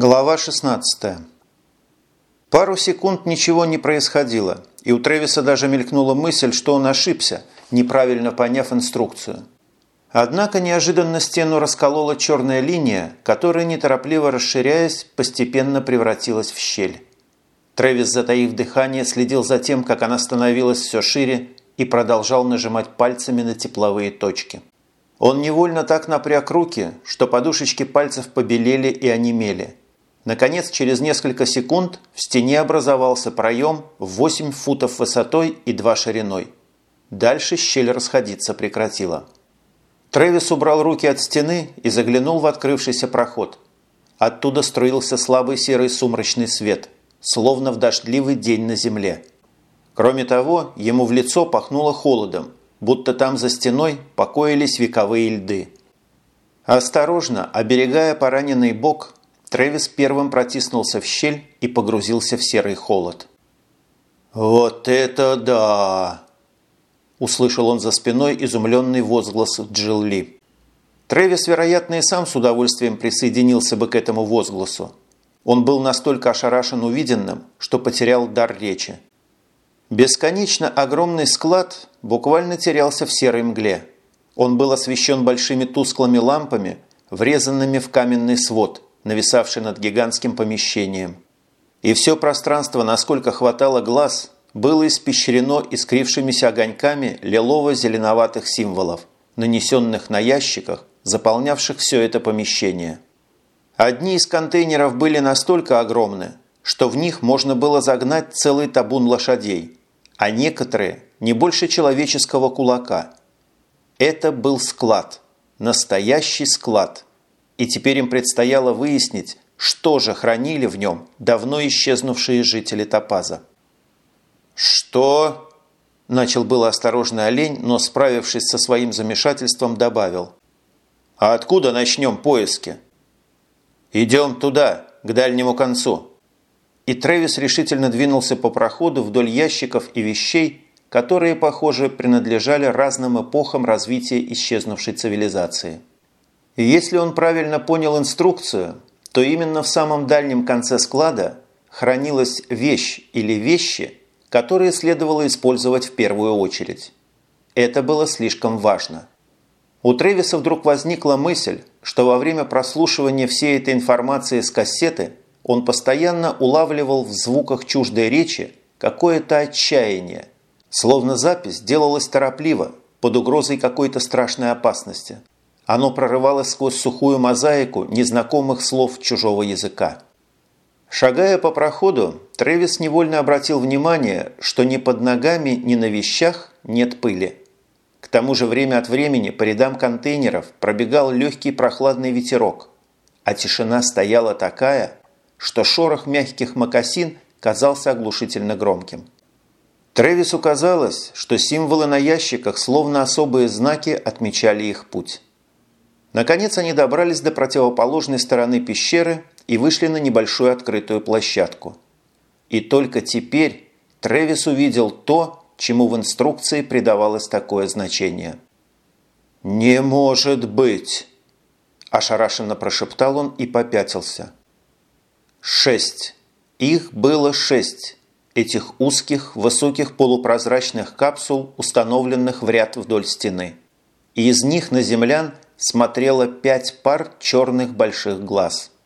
Глава 16. Пару секунд ничего не происходило, и у Тревиса даже мелькнула мысль, что он ошибся, неправильно поняв инструкцию. Однако неожиданно стену расколола черная линия, которая, неторопливо расширяясь, постепенно превратилась в щель. Трэвис, затаив дыхание, следил за тем, как она становилась все шире и продолжал нажимать пальцами на тепловые точки. Он невольно так напряг руки, что подушечки пальцев побелели и онемели. Наконец, через несколько секунд в стене образовался проем в 8 футов высотой и 2 шириной. Дальше щель расходиться прекратила. Трэвис убрал руки от стены и заглянул в открывшийся проход. Оттуда струился слабый серый сумрачный свет, словно в дождливый день на земле. Кроме того, ему в лицо пахнуло холодом, будто там за стеной покоились вековые льды. Осторожно, оберегая пораненный бок, Трэвис первым протиснулся в щель и погрузился в серый холод. «Вот это да!» Услышал он за спиной изумленный возглас Джилл Ли. Трэвис, вероятно, и сам с удовольствием присоединился бы к этому возгласу. Он был настолько ошарашен увиденным, что потерял дар речи. Бесконечно огромный склад буквально терялся в серой мгле. Он был освещен большими тусклыми лампами, врезанными в каменный свод, нависавший над гигантским помещением. И все пространство, насколько хватало глаз, было испещрено искрившимися огоньками лилово-зеленоватых символов, нанесенных на ящиках, заполнявших все это помещение. Одни из контейнеров были настолько огромны, что в них можно было загнать целый табун лошадей, а некоторые не больше человеческого кулака. Это был склад, настоящий склад, и теперь им предстояло выяснить, что же хранили в нем давно исчезнувшие жители Топаза. «Что?» – начал было осторожный олень, но, справившись со своим замешательством, добавил. «А откуда начнем поиски?» «Идем туда, к дальнему концу». И Трэвис решительно двинулся по проходу вдоль ящиков и вещей, которые, похоже, принадлежали разным эпохам развития исчезнувшей цивилизации. И если он правильно понял инструкцию, то именно в самом дальнем конце склада хранилась вещь или вещи, которые следовало использовать в первую очередь. Это было слишком важно. У Тревиса вдруг возникла мысль, что во время прослушивания всей этой информации с кассеты он постоянно улавливал в звуках чуждой речи какое-то отчаяние, словно запись делалась торопливо, под угрозой какой-то страшной опасности. Оно прорывалось сквозь сухую мозаику незнакомых слов чужого языка. Шагая по проходу, Трэвис невольно обратил внимание, что ни под ногами, ни на вещах нет пыли. К тому же время от времени по рядам контейнеров пробегал легкий прохладный ветерок, а тишина стояла такая, что шорох мягких мокасин казался оглушительно громким. Трэвису казалось, что символы на ящиках, словно особые знаки, отмечали их путь. Наконец они добрались до противоположной стороны пещеры и вышли на небольшую открытую площадку. И только теперь Трэвис увидел то, чему в инструкции придавалось такое значение. «Не может быть!» – ошарашенно прошептал он и попятился. «Шесть! Их было шесть!» этих узких, высоких полупрозрачных капсул, установленных в ряд вдоль стены. И из них на землян смотрело пять пар черных больших глаз –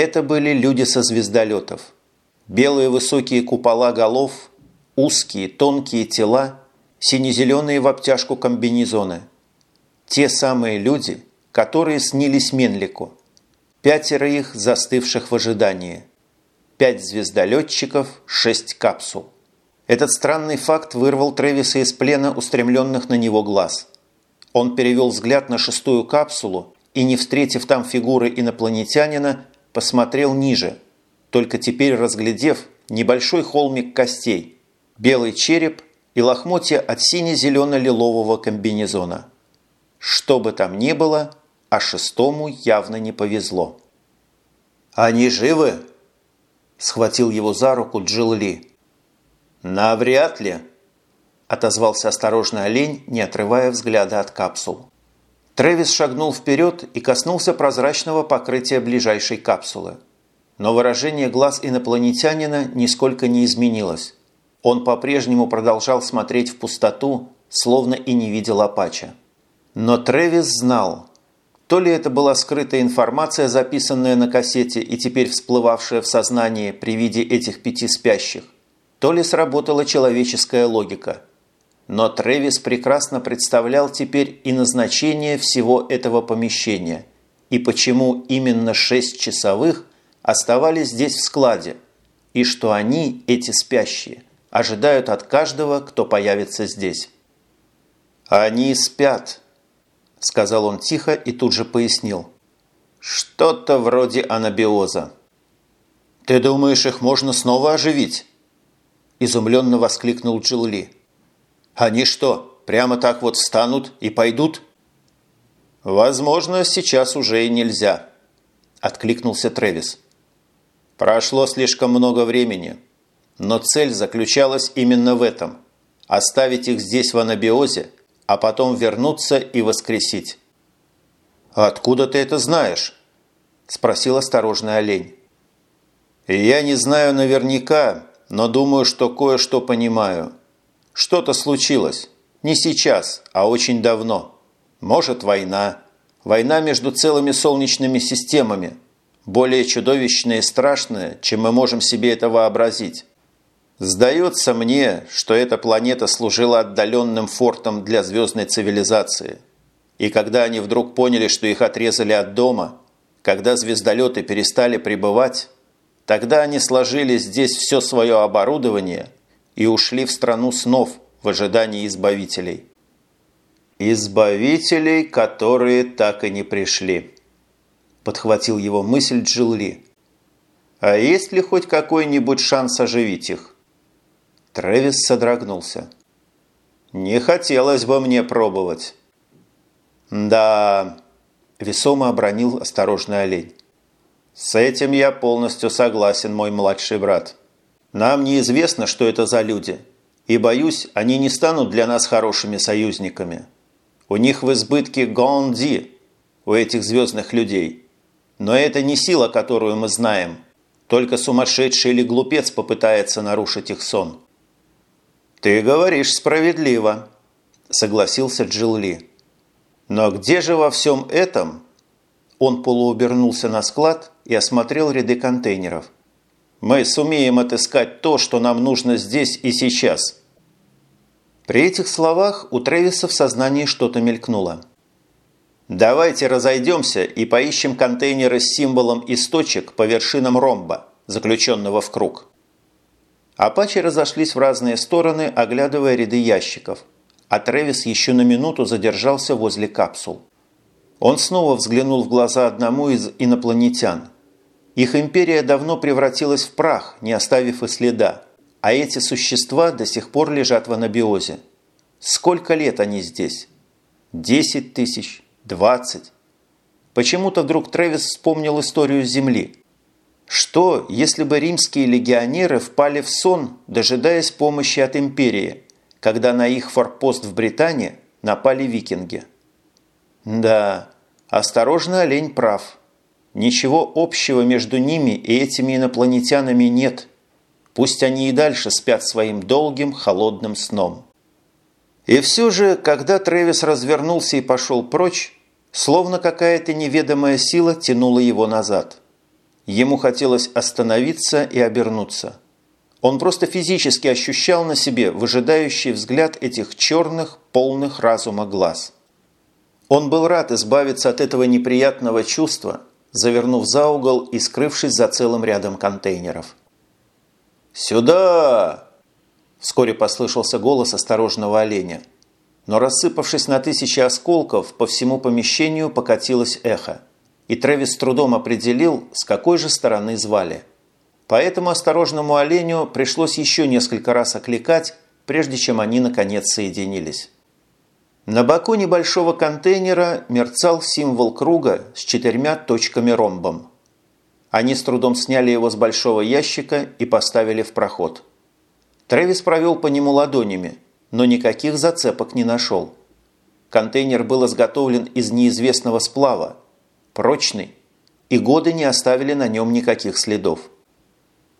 это были люди со звездолетов. Белые высокие купола голов, узкие тонкие тела, сине-зеленые в обтяжку комбинезоны. Те самые люди, которые снились Менлику. Пятеро их, застывших в ожидании. Пять звездолетчиков, шесть капсул. Этот странный факт вырвал Тревиса из плена устремленных на него глаз. Он перевел взгляд на шестую капсулу и, не встретив там фигуры инопланетянина, посмотрел ниже, только теперь разглядев небольшой холмик костей, белый череп и лохмотья от сине-зелено-лилового комбинезона. Что бы там ни было, а шестому явно не повезло. «Они живы?» – схватил его за руку Джилл Ли. «Навряд ли», – отозвался осторожный олень, не отрывая взгляда от капсул. Трэвис шагнул вперед и коснулся прозрачного покрытия ближайшей капсулы. но выражение глаз инопланетянина нисколько не изменилось. Он по-прежнему продолжал смотреть в пустоту, словно и не видел Апача. Но Трэвис знал, то ли это была скрытая информация, записанная на кассете и теперь всплывавшая в сознании при виде этих пяти спящих, то ли сработала человеческая логика. Но Трэвис прекрасно представлял теперь и назначение всего этого помещения, и почему именно шесть часовых оставались здесь в складе, и что они, эти спящие, ожидают от каждого, кто появится здесь. «Они спят», – сказал он тихо и тут же пояснил. «Что-то вроде анабиоза». «Ты думаешь, их можно снова оживить?» Изумленно воскликнул Джилли. «Они что, прямо так вот встанут и пойдут?» «Возможно, сейчас уже и нельзя», – откликнулся Трэвис. «Прошло слишком много времени, но цель заключалась именно в этом – оставить их здесь в анабиозе – а потом вернуться и воскресить. «Откуда ты это знаешь?» – спросил осторожный олень. «Я не знаю наверняка, но думаю, что кое-что понимаю. Что-то случилось. Не сейчас, а очень давно. Может, война. Война между целыми солнечными системами. Более чудовищная и страшная, чем мы можем себе это вообразить. Сдается мне, что эта планета служила отдаленным фортом для звездной цивилизации. И когда они вдруг поняли, что их отрезали от дома, когда звездолеты перестали прибывать, тогда они сложили здесь все свое оборудование и ушли в страну снов в ожидании избавителей. «Избавителей, которые так и не пришли», – подхватил его мысль Джилли. «А есть ли хоть какой-нибудь шанс оживить их?» Трэвис содрогнулся. «Не хотелось бы мне пробовать». «Да...» – весомо обронил осторожный олень. «С этим я полностью согласен, мой младший брат. Нам неизвестно, что это за люди, и, боюсь, они не станут для нас хорошими союзниками. У них в избытке Гонди, у этих звездных людей. Но это не сила, которую мы знаем. Только сумасшедший или глупец попытается нарушить их сон. «Ты говоришь справедливо», – согласился Джилли. «Но где же во всем этом?» Он полуобернулся на склад и осмотрел ряды контейнеров. «Мы сумеем отыскать то, что нам нужно здесь и сейчас». При этих словах у Трэвиса в сознании что-то мелькнуло. «Давайте разойдемся и поищем контейнеры с символом из точек по вершинам ромба, заключенного в круг». Апачи разошлись в разные стороны, оглядывая ряды ящиков, а Трэвис еще на минуту задержался возле капсул. Он снова взглянул в глаза одному из инопланетян. Их империя давно превратилась в прах, не оставив и следа, а эти существа до сих пор лежат в анабиозе. Сколько лет они здесь? Десять тысяч? Двадцать? Почему-то вдруг Трэвис вспомнил историю Земли – что, если бы римские легионеры впали в сон, дожидаясь помощи от империи, когда на их форпост в Британии напали викинги? Да, осторожно, олень прав. Ничего общего между ними и этими инопланетянами нет. Пусть они и дальше спят своим долгим холодным сном. И все же, когда Трэвис развернулся и пошел прочь, словно какая-то неведомая сила тянула его назад – Ему хотелось остановиться и обернуться. Он просто физически ощущал на себе выжидающий взгляд этих черных, полных разума глаз. Он был рад избавиться от этого неприятного чувства, завернув за угол и скрывшись за целым рядом контейнеров. «Сюда!» – вскоре послышался голос осторожного оленя. Но рассыпавшись на тысячи осколков, по всему помещению покатилось эхо и Трэвис с трудом определил, с какой же стороны звали. Поэтому осторожному оленю пришлось еще несколько раз окликать, прежде чем они наконец соединились. На боку небольшого контейнера мерцал символ круга с четырьмя точками-ромбом. Они с трудом сняли его с большого ящика и поставили в проход. Трэвис провел по нему ладонями, но никаких зацепок не нашел. Контейнер был изготовлен из неизвестного сплава, прочный, и годы не оставили на нем никаких следов.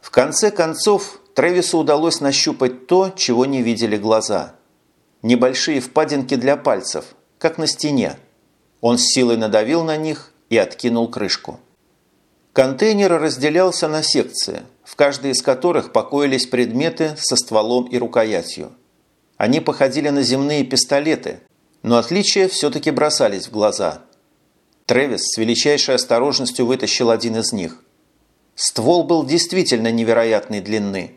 В конце концов, Тревису удалось нащупать то, чего не видели глаза. Небольшие впадинки для пальцев, как на стене. Он с силой надавил на них и откинул крышку. Контейнер разделялся на секции, в каждой из которых покоились предметы со стволом и рукоятью. Они походили на земные пистолеты, но отличия все-таки бросались в глаза. Тревис с величайшей осторожностью вытащил один из них. Ствол был действительно невероятной длины,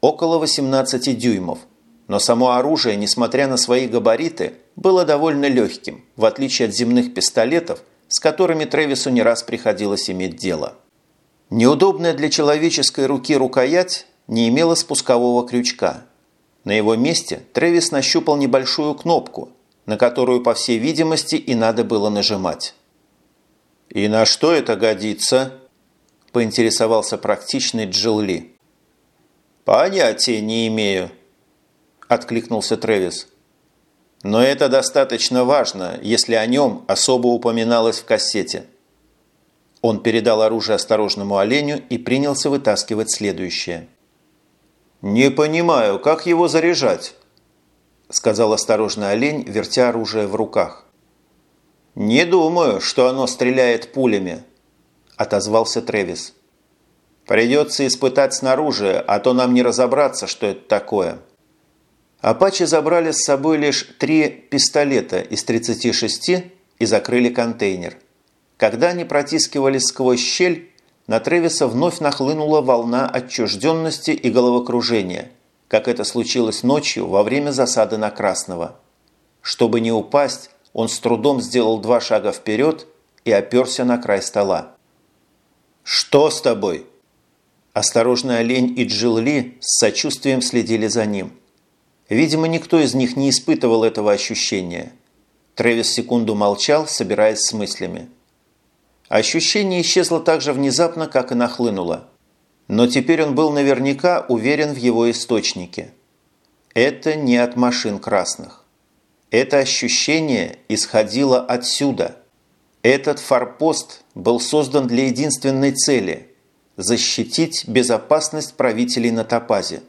около 18 дюймов, но само оружие, несмотря на свои габариты, было довольно легким, в отличие от земных пистолетов, с которыми Тревису не раз приходилось иметь дело. Неудобная для человеческой руки рукоять не имела спускового крючка. На его месте Тревис нащупал небольшую кнопку, на которую, по всей видимости, и надо было нажимать. «И на что это годится?» – поинтересовался практичный Джилли. «Понятия не имею», – откликнулся Трэвис. «Но это достаточно важно, если о нем особо упоминалось в кассете». Он передал оружие осторожному оленю и принялся вытаскивать следующее. «Не понимаю, как его заряжать?» – сказал осторожный олень, вертя оружие в руках. «Не думаю, что оно стреляет пулями», – отозвался Тревис. «Придется испытать снаружи, а то нам не разобраться, что это такое». Апачи забрали с собой лишь три пистолета из 36 и закрыли контейнер. Когда они протискивались сквозь щель, на Тревиса вновь нахлынула волна отчужденности и головокружения, как это случилось ночью во время засады на Красного. Чтобы не упасть, он с трудом сделал два шага вперед и оперся на край стола. «Что с тобой?» Осторожный олень и Джилли с сочувствием следили за ним. Видимо, никто из них не испытывал этого ощущения. Трэвис секунду молчал, собираясь с мыслями. Ощущение исчезло так же внезапно, как и нахлынуло. Но теперь он был наверняка уверен в его источнике. Это не от машин красных. Это ощущение исходило отсюда. Этот форпост был создан для единственной цели – защитить безопасность правителей на Топазе.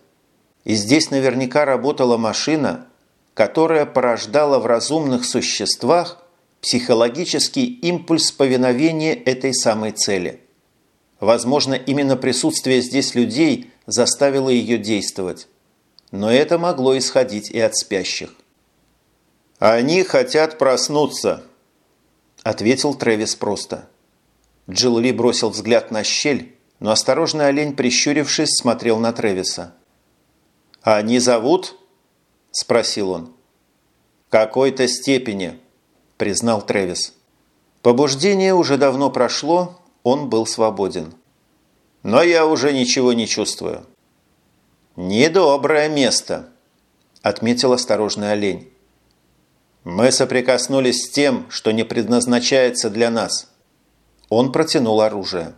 И здесь наверняка работала машина, которая порождала в разумных существах психологический импульс повиновения этой самой цели. Возможно, именно присутствие здесь людей заставило ее действовать. Но это могло исходить и от спящих. «Они хотят проснуться», – ответил Трэвис просто. Джилл Ли бросил взгляд на щель, но осторожный олень, прищурившись, смотрел на Трэвиса. «А они зовут?» – спросил он. «Какой-то степени», – признал Трэвис. Побуждение уже давно прошло, он был свободен. «Но я уже ничего не чувствую». «Недоброе место», – отметил осторожный олень. «Мы соприкоснулись с тем, что не предназначается для нас». Он протянул оружие.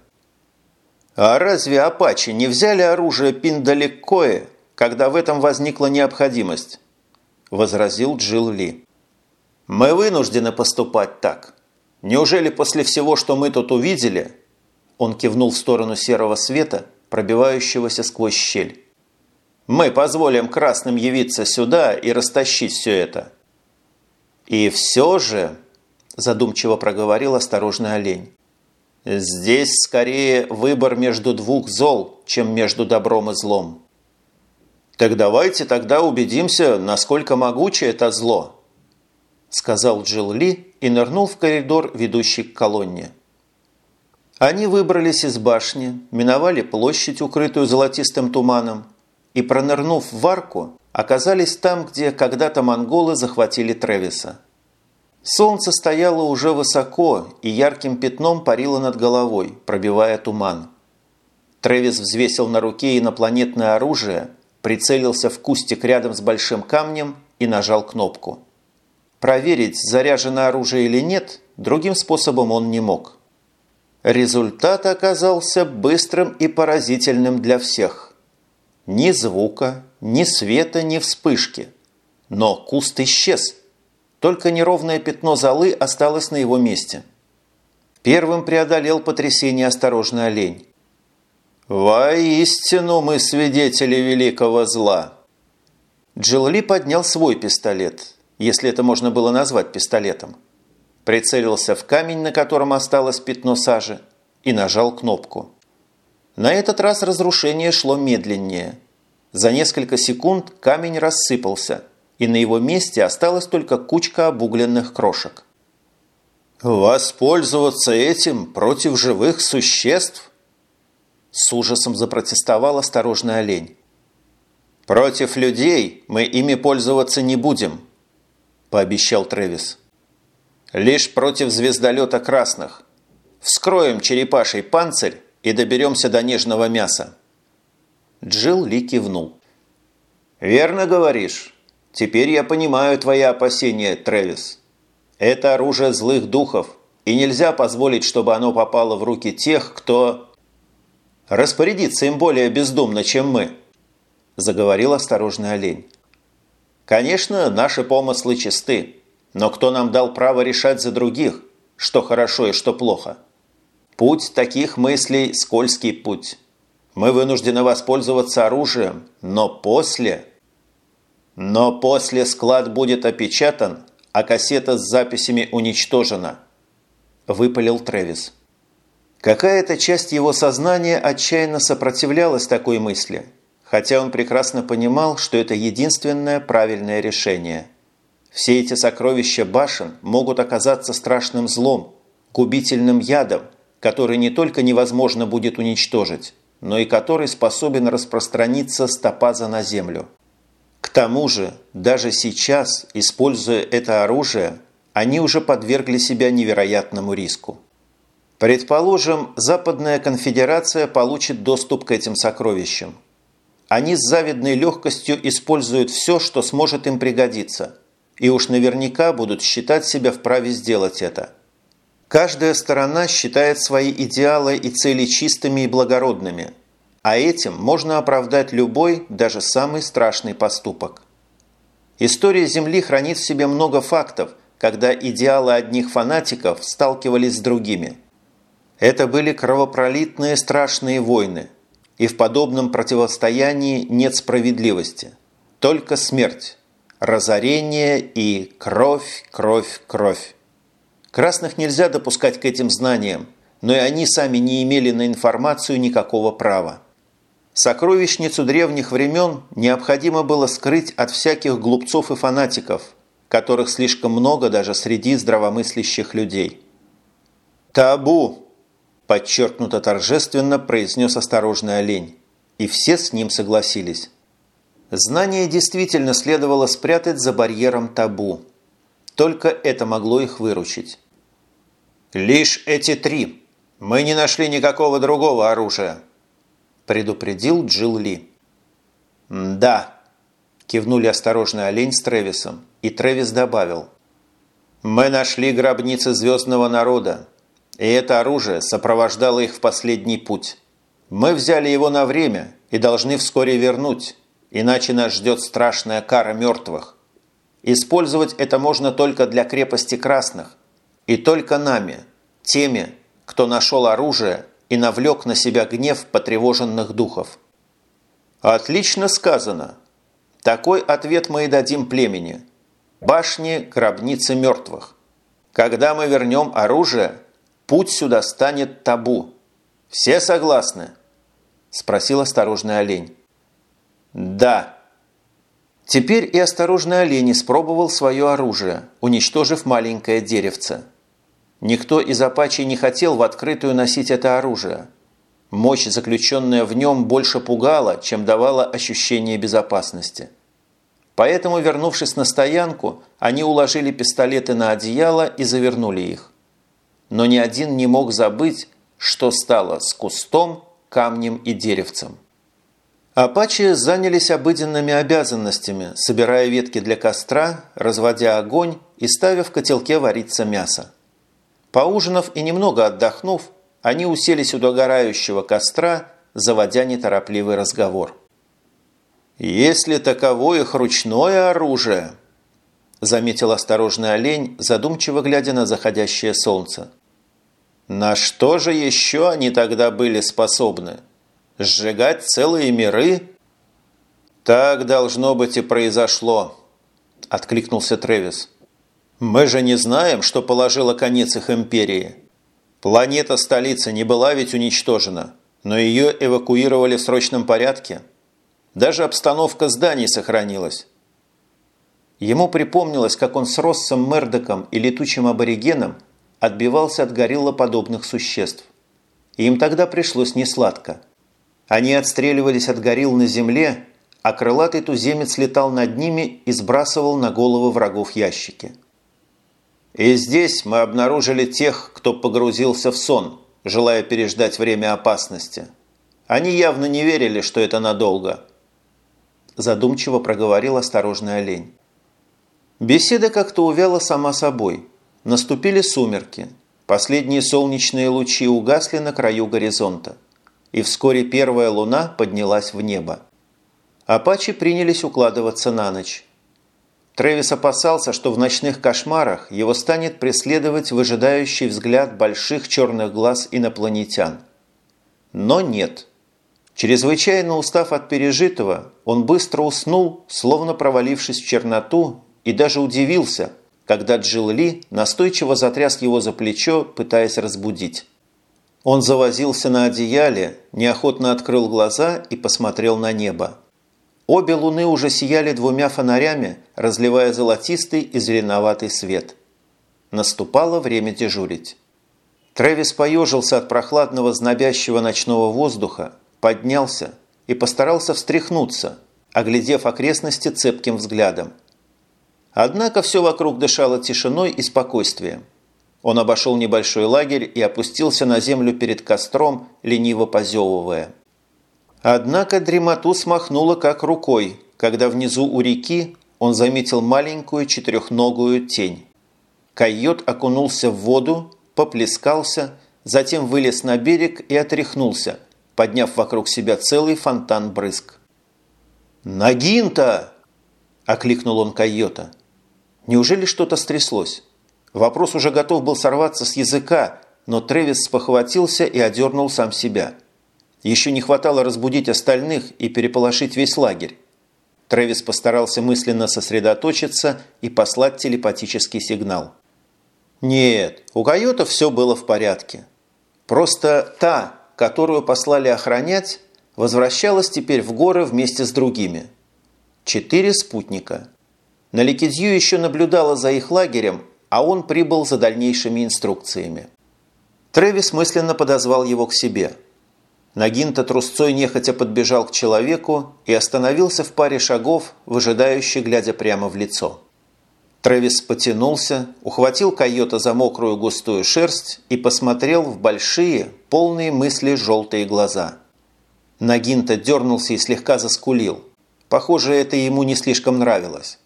«А разве апачи не взяли оружие Пиндалеккое когда в этом возникла необходимость», – возразил Джилл Ли. «Мы вынуждены поступать так. Неужели после всего, что мы тут увидели...» Он кивнул в сторону серого света, пробивающегося сквозь щель. «Мы позволим красным явиться сюда и растащить все это». «И все же...» – задумчиво проговорил осторожный олень. «Здесь скорее выбор между двух зол, чем между добром и злом». «Так давайте тогда убедимся, насколько могучее это зло», сказал Джилл Ли и нырнул в коридор, ведущий к колонне. Они выбрались из башни, миновали площадь, укрытую золотистым туманом, и, пронырнув в арку, оказались там, где когда-то монголы захватили Тревиса. Солнце стояло уже высоко и ярким пятном парило над головой, пробивая туман. Тревис взвесил на руке инопланетное оружие – прицелился в кустик рядом с большим камнем и нажал кнопку. Проверить, заряжено оружие или нет, другим способом он не мог. Результат оказался быстрым и поразительным для всех. Ни звука, ни света, ни вспышки. Но куст исчез. Только неровное пятно золы осталось на его месте. Первым преодолел потрясение осторожный олень. «Воистину мы свидетели великого зла!» Джилли поднял свой пистолет, если это можно было назвать пистолетом. Прицелился в камень, на котором осталось пятно сажи, и нажал кнопку. На этот раз разрушение шло медленнее. За несколько секунд камень рассыпался, и на его месте осталась только кучка обугленных крошек. «Воспользоваться этим против живых существ?» С ужасом запротестовал осторожный олень. «Против людей мы ими пользоваться не будем», – пообещал Трэвис. «Лишь против звездолета красных. Вскроем черепаший панцирь и доберемся до нежного мяса». Джилл Ли кивнул. «Верно говоришь. Теперь я понимаю твои опасения, Трэвис. Это оружие злых духов, и нельзя позволить, чтобы оно попало в руки тех, кто...» распорядиться им более бездумно, чем мы», – заговорил осторожный олень. «Конечно, наши помыслы чисты, но кто нам дал право решать за других, что хорошо и что плохо? Путь таких мыслей – скользкий путь. Мы вынуждены воспользоваться оружием, но после... Но после склад будет опечатан, а кассета с записями уничтожена», – выпалил Трэвис. Какая-то часть его сознания отчаянно сопротивлялась такой мысли, хотя он прекрасно понимал, что это единственное правильное решение. Все эти сокровища башен могут оказаться страшным злом, губительным ядом, который не только невозможно будет уничтожить, но и который способен распространиться с топаза на землю. К тому же, даже сейчас, используя это оружие, они уже подвергли себя невероятному риску. Предположим, Западная конфедерация получит доступ к этим сокровищам. Они с завидной легкостью используют все, что сможет им пригодиться, и уж наверняка будут считать себя вправе сделать это. Каждая сторона считает свои идеалы и цели чистыми и благородными, а этим можно оправдать любой, даже самый страшный поступок. История Земли хранит в себе много фактов, когда идеалы одних фанатиков сталкивались с другими – это были кровопролитные страшные войны, и в подобном противостоянии нет справедливости, только смерть, разорение и кровь, кровь, кровь. Красных нельзя допускать к этим знаниям, но и они сами не имели на информацию никакого права. Сокровищницу древних времен необходимо было скрыть от всяких глупцов и фанатиков, которых слишком много даже среди здравомыслящих людей. «Табу!» Подчеркнуто торжественно произнес осторожный олень. И все с ним согласились. Знание действительно следовало спрятать за барьером табу. Только это могло их выручить. «Лишь эти три. Мы не нашли никакого другого оружия», – предупредил Джилл Ли. «Да», – кивнули осторожный олень с Тревисом, и Тревис добавил. «Мы нашли гробницы звездного народа, и это оружие сопровождало их в последний путь. Мы взяли его на время и должны вскоре вернуть, иначе нас ждет страшная кара мертвых. Использовать это можно только для крепости красных, и только нами, теми, кто нашел оружие и навлек на себя гнев потревоженных духов. Отлично сказано. Такой ответ мы и дадим племени. Башни гробницы мертвых. Когда мы вернем оружие – Путь сюда станет табу. Все согласны?» – спросил осторожный олень. «Да». Теперь и осторожный олень испробовал свое оружие, уничтожив маленькое деревце. Никто из апачей не хотел в открытую носить это оружие. Мощь, заключенная в нем, больше пугала, чем давала ощущение безопасности. Поэтому, вернувшись на стоянку, они уложили пистолеты на одеяло и завернули их но ни один не мог забыть, что стало с кустом, камнем и деревцем. Апачи занялись обыденными обязанностями, собирая ветки для костра, разводя огонь и ставя в котелке вариться мясо. Поужинав и немного отдохнув, они уселись у догорающего костра, заводя неторопливый разговор. «Если таково их ручное оружие», – заметил осторожный олень, задумчиво глядя на заходящее солнце. На что же еще они тогда были способны? Сжигать целые миры? Так должно быть и произошло, откликнулся Тревис. Мы же не знаем, что положило конец их империи. Планета-столица не была ведь уничтожена, но ее эвакуировали в срочном порядке. Даже обстановка зданий сохранилась. Ему припомнилось, как он с Россом Мердоком и летучим аборигеном отбивался от гориллоподобных существ. Им тогда пришлось несладко. Они отстреливались от горилл на земле, а крылатый туземец летал над ними и сбрасывал на головы врагов ящики. И здесь мы обнаружили тех, кто погрузился в сон, желая переждать время опасности. Они явно не верили, что это надолго. Задумчиво проговорил осторожный олень. Беседа как-то увяла сама собой. Наступили сумерки. Последние солнечные лучи угасли на краю горизонта. И вскоре первая луна поднялась в небо. Апачи принялись укладываться на ночь. Трэвис опасался, что в ночных кошмарах его станет преследовать выжидающий взгляд больших черных глаз инопланетян. Но нет. Чрезвычайно устав от пережитого, он быстро уснул, словно провалившись в черноту и даже удивился, когда Джилл Ли настойчиво затряс его за плечо, пытаясь разбудить. Он завозился на одеяле, неохотно открыл глаза и посмотрел на небо. Обе луны уже сияли двумя фонарями, разливая золотистый и зеленоватый свет. Наступало время дежурить. Трэвис поежился от прохладного знобящего ночного воздуха, поднялся и постарался встряхнуться, оглядев окрестности цепким взглядом – Однако все вокруг дышало тишиной и спокойствием. Он обошел небольшой лагерь и опустился на землю перед костром, лениво позевывая. Однако дремоту смахнуло как рукой, когда внизу у реки он заметил маленькую четырехногую тень. Койот окунулся в воду, поплескался, затем вылез на берег и отряхнулся, подняв вокруг себя целый фонтан брызг. «Нагин-то!» – окликнул он койота – Неужели что-то стряслось? Вопрос уже готов был сорваться с языка, но Трэвис спохватился и одернул сам себя. Еще не хватало разбудить остальных и переполошить весь лагерь. Трэвис постарался мысленно сосредоточиться и послать телепатический сигнал. Нет, у койота все было в порядке. Просто та, которую послали охранять, возвращалась теперь в горы вместе с другими. Четыре спутника – Наликидью еще наблюдала за их лагерем, а он прибыл за дальнейшими инструкциями. Трэвис мысленно подозвал его к себе. Нагинта трусцой нехотя подбежал к человеку и остановился в паре шагов, выжидающий, глядя прямо в лицо. Трэвис потянулся, ухватил койота за мокрую густую шерсть и посмотрел в большие, полные мысли желтые глаза. Нагинта дернулся и слегка заскулил. Похоже, это ему не слишком нравилось.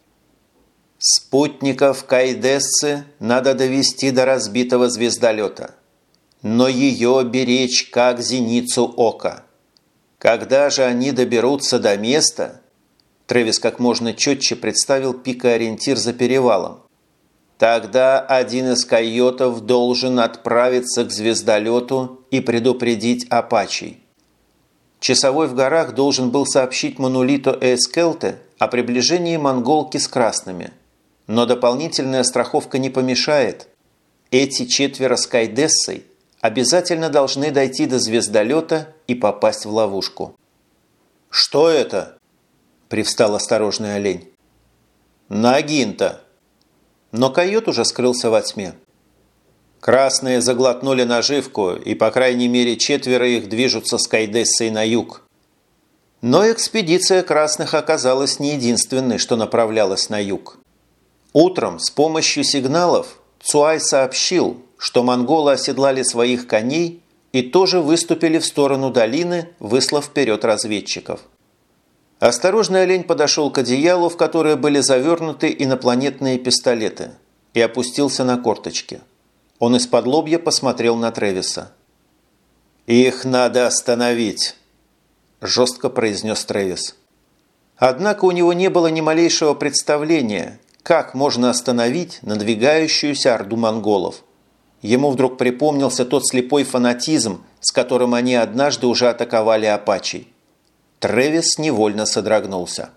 Спутников Кайдессы надо довести до разбитого звездолета, но ее беречь как зеницу ока. Когда же они доберутся до места, Трэвис как можно четче представил пикоориентир за перевалом. Тогда один из койотов должен отправиться к звездолету и предупредить Апачей. Часовой в горах должен был сообщить Манулито Эскелте о приближении монголки с красными – но дополнительная страховка не помешает. Эти четверо с Кайдессой обязательно должны дойти до звездолета и попасть в ловушку. «Что это?» – привстал осторожный олень. «Нагин-то!» Но койот уже скрылся во тьме. Красные заглотнули наживку, и по крайней мере четверо их движутся с Кайдессой на юг. Но экспедиция красных оказалась не единственной, что направлялась на юг. Утром с помощью сигналов Цуай сообщил, что монголы оседлали своих коней и тоже выступили в сторону долины, выслав вперед разведчиков. Осторожный олень подошел к одеялу, в которое были завернуты инопланетные пистолеты, и опустился на корточки. Он из-под лобья посмотрел на Тревиса. «Их надо остановить», – жестко произнес Тревис. Однако у него не было ни малейшего представления, как можно остановить надвигающуюся орду монголов. Ему вдруг припомнился тот слепой фанатизм, с которым они однажды уже атаковали Апачей. Трэвис невольно содрогнулся.